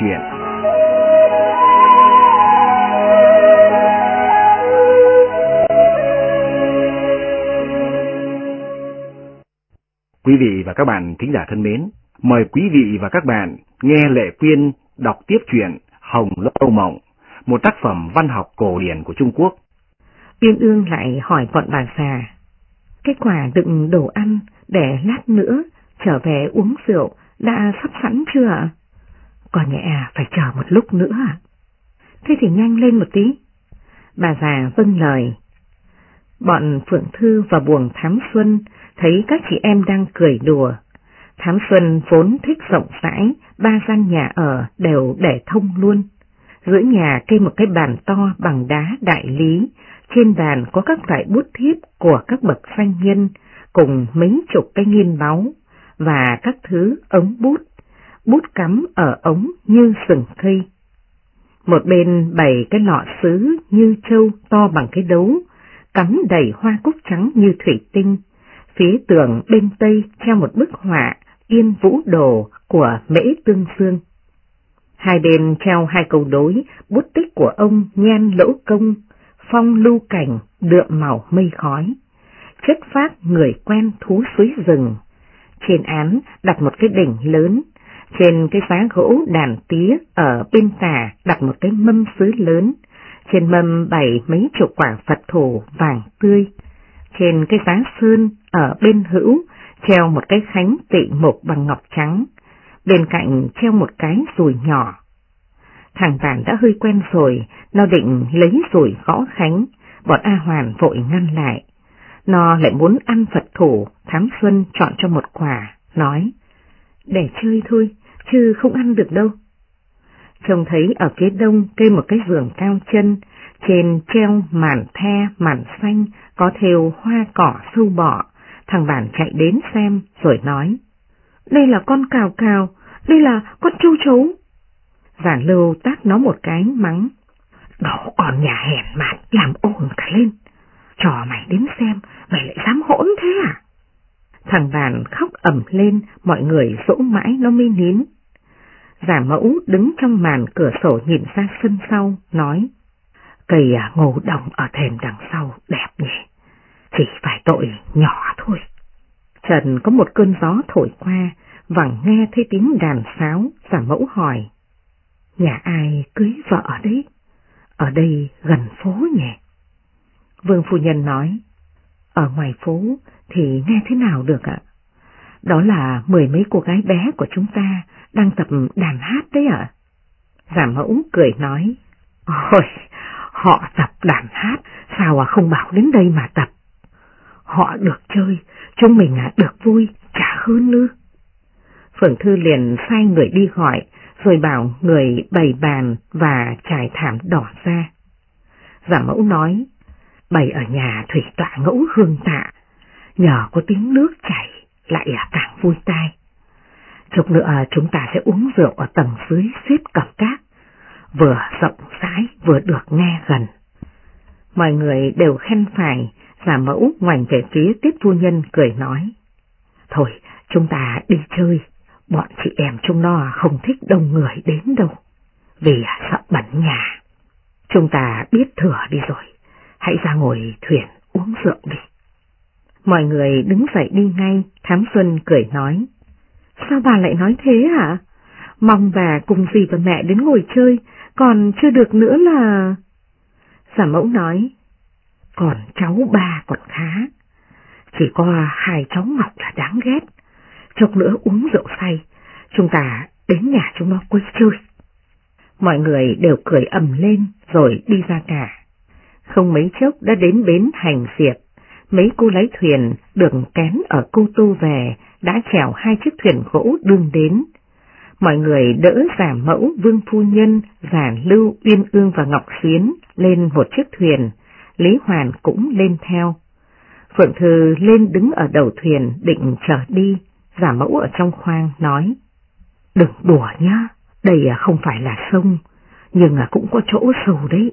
chuyện. Quý vị và các bạn thính giả thân mến, mời quý vị và các bạn nghe Lệ Quyên đọc tiếp truyện Hồng Lâu Mộng, một tác phẩm văn học cổ điển của Trung Quốc. Uyên ương lại hỏi bọn bà già, cái quả đựng đồ ăn để lát nữa trở về uống rượu đã sắp sẵn chưa ạ? Còn nhẹ à, phải chờ một lúc nữa à? Thế thì nhanh lên một tí. Bà già vâng lời. Bọn Phượng Thư và buồng Thám Xuân thấy các chị em đang cười đùa. Thám Xuân vốn thích rộng rãi, ba gian nhà ở đều để thông luôn. Giữa nhà kê một cái bàn to bằng đá đại lý, trên bàn có các loại bút thiếp của các bậc doanh nhân, cùng mấy chục cái nghiên báu, và các thứ ống bút, bút cắm ở ống như sừng cây. Một bên bày cái lọ sứ như châu to bằng cái đấu, cắm đầy hoa cúc trắng như thủy tinh. Phía tường bên tây treo một bức họa yên vũ đồ của Mễ Tương Dương. Hai bên treo hai câu đối, bút tích của ông Nhan Lỗ Công, phong lưu cảnh, đượm màu mây khói. Chất phát người quen thú suối rừng. Trên án đặt một cái đỉnh lớn, trên cái giá gỗ đàn tía ở bên tà đặt một cái mâm sứ lớn, trên mâm bày mấy chục quả Phật thủ vàng tươi. Trên cái giá sơn ở bên hữu treo một cái khánh tị mộc bằng ngọc trắng, bên cạnh treo một cái rùi nhỏ. Thằng Vạn đã hơi quen rồi, nó định lấy rùi gõ khánh, bọn A Hoàn vội ngăn lại. Nó lại muốn ăn Phật thủ, Thám Xuân chọn cho một quả, nói, để chơi thôi, chứ không ăn được đâu. Trông thấy ở kế đông cây một cái giường cao chân, trên treo màn the, màn xanh, có thêu hoa cỏ sâu bọ, thằng bản chạy đến xem rồi nói. Đây là con cào cào, đây là con châu chấu. Giản lưu tát nó một cái mắng. Đó còn nhà hèn mạt làm ồn cả lên. Trò mày đến xem, mày lại dám hỗn thế à? Thằng bạn khóc ẩm lên, mọi người dỗ mãi nó mới nín. Giả mẫu đứng trong màn cửa sổ nhìn ra sân sau, nói. Cây à, ngô đồng ở thềm đằng sau đẹp nhỉ, chỉ phải tội nhỏ thôi. Trần có một cơn gió thổi qua, vẳng nghe thấy tiếng đàn sáo, giả mẫu hỏi. Nhà ai cưới vợ ở đấy? Ở đây gần phố nhỉ? Vương Phu Nhân nói, ở ngoài phố thì nghe thế nào được ạ? Đó là mười mấy cô gái bé của chúng ta đang tập đàn hát đấy ạ. Giả mẫu cười nói, Ôi, họ tập đàn hát, sao à không bảo đến đây mà tập? Họ được chơi, chúng mình à được vui, chả hơn nữa. Phượng Thư liền sai người đi gọi, rồi bảo người bày bàn và trải thảm đỏ ra. Giả mẫu nói, bày ở nhà thủy tọa ngẫu hương tạ, nhờ có tiếng nước chảy lại càng vui tai. Chục nữa chúng ta sẽ uống rượu ở tầng dưới xếp cẩm cát, vừa rộng rãi vừa được nghe gần. Mọi người đều khen phải, giả mẫu ngoảnh về phía tiếp phu nhân cười nói. Thôi, chúng ta đi chơi, bọn chị em chúng nó không thích đông người đến đâu, vì sợ bẩn nhà. Chúng ta biết thừa đi rồi, hãy ra ngồi thuyền uống rượu đi. Mọi người đứng dậy đi ngay, Thám Xuân cười nói. Sao bà lại nói thế hả? Mong bà cùng dì và mẹ đến ngồi chơi, còn chưa được nữa là... Giả mẫu nói, còn cháu ba còn khá, chỉ có hai cháu Ngọc là đáng ghét, chốc nữa uống rượu say, chúng ta đến nhà chúng nó quấy chơi. Mọi người đều cười ầm lên rồi đi ra cả. Không mấy chốc đã đến bến hành diệp, mấy cô lái thuyền đường kén ở Cô Tô về đã chèo hai chiếc thuyền gỗ đương đến. Mọi người đỡ giả mẫu vương phu nhân, giả lưu, uyên ương và ngọc xuyến lên một chiếc thuyền, Lý Hoàn cũng lên theo. Phượng Thư lên đứng ở đầu thuyền định trở đi, giả mẫu ở trong khoang nói. Đừng đùa nhá, đây à không phải là sông, nhưng à cũng có chỗ sâu đấy.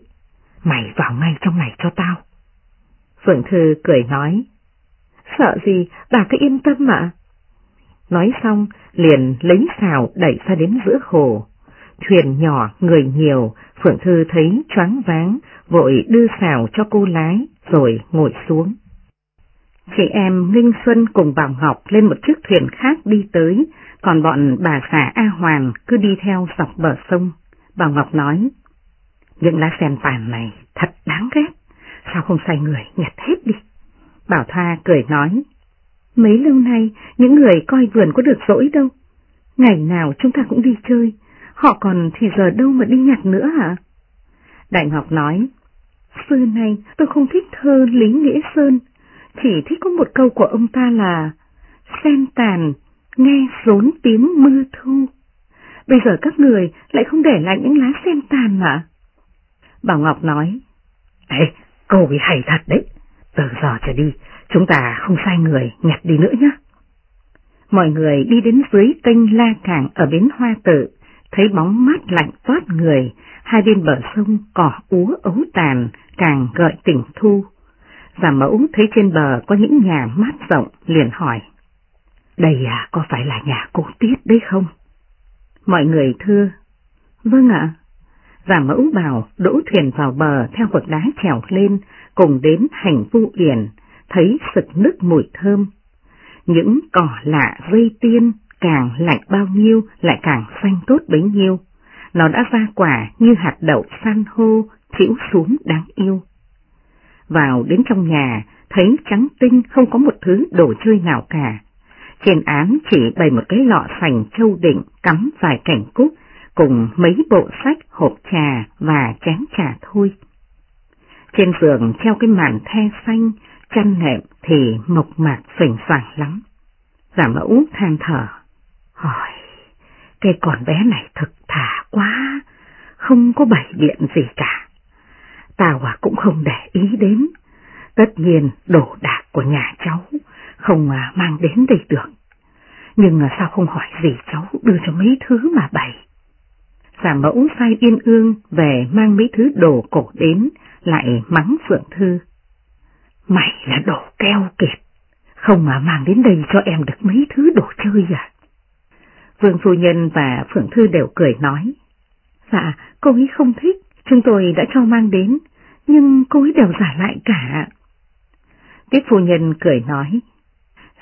Mày vào ngay trong này cho tao. Phượng Thư cười nói. Sợ gì, bà cứ yên tâm mà. Nói xong, liền lấy xào đẩy ra đến giữa hồ. thuyền nhỏ, người nhiều, Phượng Thư thấy choáng váng, vội đưa xào cho cô lái, rồi ngồi xuống. Chị em Ninh Xuân cùng Bảo Ngọc lên một chiếc thuyền khác đi tới, còn bọn bà xã A Hoàn cứ đi theo dọc bờ sông. Bảo Ngọc nói, những lá sen tàn này thật đáng ghét, sao không xoay người nhặt hết đi. Bảo Thoa cười nói, mấy lâu nay những người coi vườn có được rỗi đâu, ngày nào chúng ta cũng đi chơi, họ còn thì giờ đâu mà đi nhặt nữa hả? Đại Ngọc nói, xưa nay tôi không thích thơ Lý Nghĩa Sơn, chỉ thích có một câu của ông ta là sen tàn, nghe rốn tiếng mưa thu. Bây giờ các người lại không để lại những lá sen tàn mà. Bảo Ngọc nói, Ê, câu ấy hay thật đấy, từ giờ trở đi, chúng ta không sai người nhặt đi nữa nhé. Mọi người đi đến dưới kênh La Cảng ở bến Hoa Tự, thấy bóng mát lạnh toát người, hai bên bờ sông cỏ úa ấu tàn, càng gợi tỉnh thu. Giả mẫu thấy trên bờ có những nhà mát rộng, liền hỏi. Đây à, có phải là nhà cô Tiết đấy không? Mọi người thưa. Vâng ạ. Giả mẫu bảo đỗ thuyền vào bờ theo vực đá trèo lên, cùng đến hành vu yển, thấy sực nước mùi thơm. Những cỏ lạ dây tiên càng lạnh bao nhiêu lại càng xanh tốt bấy nhiêu. Nó đã ra quả như hạt đậu san hô, chịu xuống đáng yêu. Vào đến trong nhà, thấy trắng tinh không có một thứ đồ chơi nào cả. Trên án chỉ bày một cái lọ sành châu định cắm vài cảnh cúc cùng mấy bộ sách, hộp trà và chén trà thôi. Trên giường treo cái màn the xanh, chăn nệm thì mộc mạc phỉnh phẳng lắm. Giả mẫu than thở, hỏi, cái con bé này thực thà quá, không có bảy biện gì cả. Tao à cũng không để ý đến, tất nhiên đồ đạc của nhà cháu không à mang đến đây được. Nhưng à sao không hỏi gì cháu đưa cho mấy thứ mà bày. Giả mẫu sai yên ương về mang mấy thứ đồ cổ đến, lại mắng Phượng Thư. Mày là đồ keo kiệt, không mà mang đến đây cho em được mấy thứ đồ chơi à? Vương Phu Nhân và Phượng Thư đều cười nói. Dạ, cô ấy không thích, chúng tôi đã cho mang đến, nhưng cô ấy đều giải lại cả. Tiết Phu Nhân cười nói.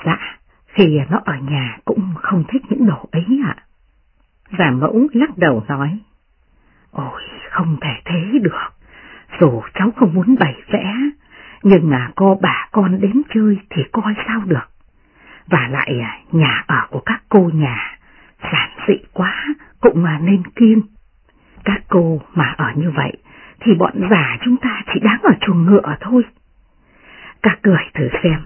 Dạ, khi nó ở nhà cũng không thích những đồ ấy ạ. Giả mẫu lắc đầu nói. Ôi, không thể thế được, dù cháu không muốn bày vẽ, nhưng mà có bà con đến chơi thì coi sao được. Và lại à, nhà ở của các cô nhà, giản dị quá, cũng mà nên kiêng. Các cô mà ở như vậy, thì bọn già chúng ta chỉ đáng ở chuồng ngựa thôi. Các cười thử xem,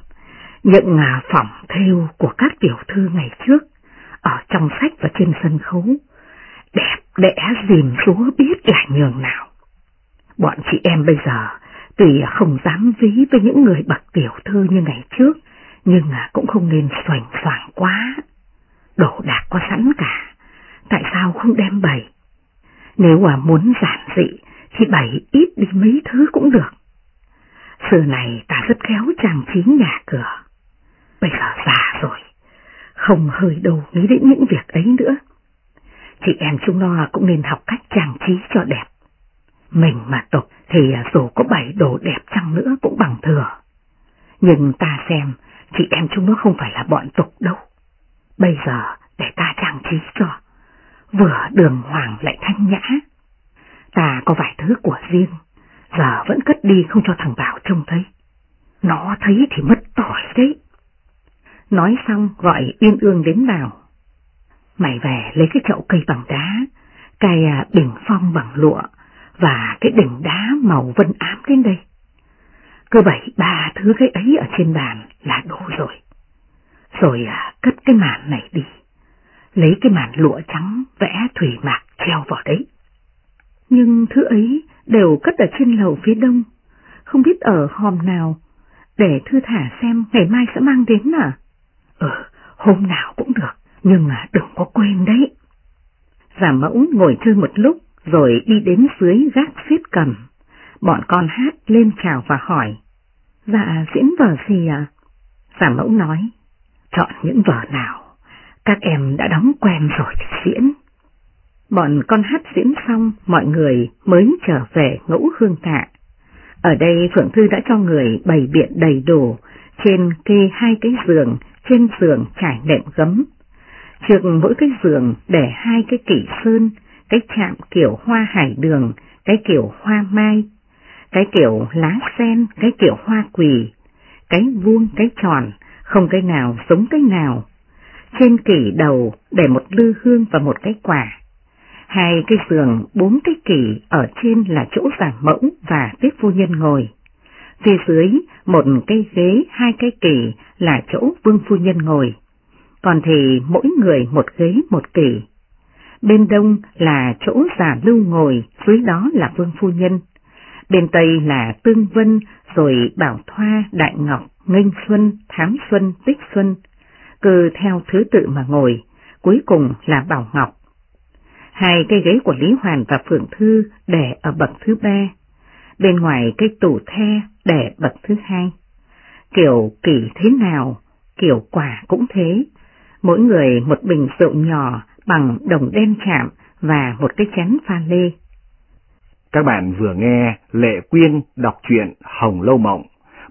những à, phòng phỏng theo của các tiểu thư ngày trước, ở trong sách và trên sân khấu, đẹp đẽ dìm súa biết là nhường nào. Bọn chị em bây giờ Tuy không dám ví với những người bậc tiểu thư như ngày trước, nhưng à, cũng không nên xoành xoàng quá. Đồ đạc có sẵn cả, tại sao không đem bày? Nếu mà muốn giản dị thì bày ít đi mấy thứ cũng được. Xưa này ta rất khéo trang trí nhà cửa. Bây giờ già rồi, không hơi đâu nghĩ đến những việc ấy nữa. Chị em chúng nó cũng nên học cách trang trí cho đẹp. Mình mà tục thì dù có bảy đồ đẹp chăng nữa cũng bằng thừa. Nhưng ta xem, chị em chúng nó không phải là bọn tục đâu. Bây giờ để ta trang trí cho, vừa đường hoàng lại thanh nhã. Ta có vài thứ của riêng, giờ vẫn cất đi không cho thằng Bảo trông thấy. Nó thấy thì mất tỏi đấy. Nói xong gọi Yên Ương đến nào. Mày về lấy cái chậu cây bằng đá, cài đỉnh à, bình phong bằng lụa, và cái đỉnh đá màu vân ám đến đây. Cứ bảy ba thứ cái ấy ở trên bàn là đủ rồi. Rồi à, cất cái màn này đi. Lấy cái màn lụa trắng vẽ thủy mạc treo vào đấy. Nhưng thứ ấy đều cất ở trên lầu phía đông, không biết ở hòm nào, để thư thả xem ngày mai sẽ mang đến à? Ừ, hôm nào cũng được, nhưng đừng có quên đấy. Giả mẫu ngồi chơi một lúc, rồi đi đến dưới gác xiết cầm. Bọn con hát lên chào và hỏi, dạ diễn vở gì à? Giả mẫu nói, chọn những vở nào, các em đã đóng quen rồi thì diễn. Bọn con hát diễn xong, mọi người mới trở về ngũ hương tạ. Ở đây Phượng Thư đã cho người bày biện đầy đủ, trên kê hai cái giường, trên giường trải nệm gấm. Trước mỗi cái giường để hai cái kỷ sơn, cái chạm kiểu hoa hải đường, cái kiểu hoa mai, cái kiểu lá sen, cái kiểu hoa quỳ, cái vuông, cái tròn, không cái nào giống cái nào. Trên kỷ đầu để một lư hương và một cái quả. Hai cái giường, bốn cái kỷ ở trên là chỗ giả mẫu và tiếp phu nhân ngồi. Phía dưới một cây ghế, hai cây kỷ là chỗ vương phu nhân ngồi. Còn thì mỗi người một ghế một kỷ. Bên đông là chỗ giả lưu ngồi, dưới đó là vương phu nhân. Bên tây là Tương Vân, rồi Bảo Thoa, Đại Ngọc, Nghênh Xuân, Thám Xuân, Tích Xuân. Cứ theo thứ tự mà ngồi, cuối cùng là Bảo Ngọc. Hai cây ghế của Lý Hoàn và Phượng Thư để ở bậc thứ ba, bên ngoài cây tủ the để bậc thứ hai. Kiểu kỳ thế nào, kiểu quả cũng thế, mỗi người một bình rượu nhỏ bằng đồng đen chạm và một cái chén pha lê. Các bạn vừa nghe Lệ Quyên đọc truyện Hồng Lâu Mộng,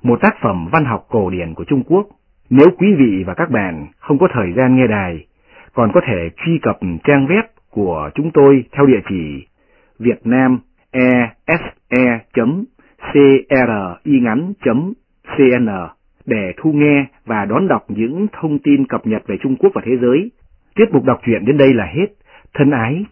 một tác phẩm văn học cổ điển của Trung Quốc. Nếu quý vị và các bạn không có thời gian nghe đài, còn có thể truy cập trang web của chúng tôi theo địa chỉ cryngắn.cn để thu nghe và đón đọc những thông tin cập nhật về Trung Quốc và thế giới. Tiết mục đọc truyện đến đây là hết. Thân ái,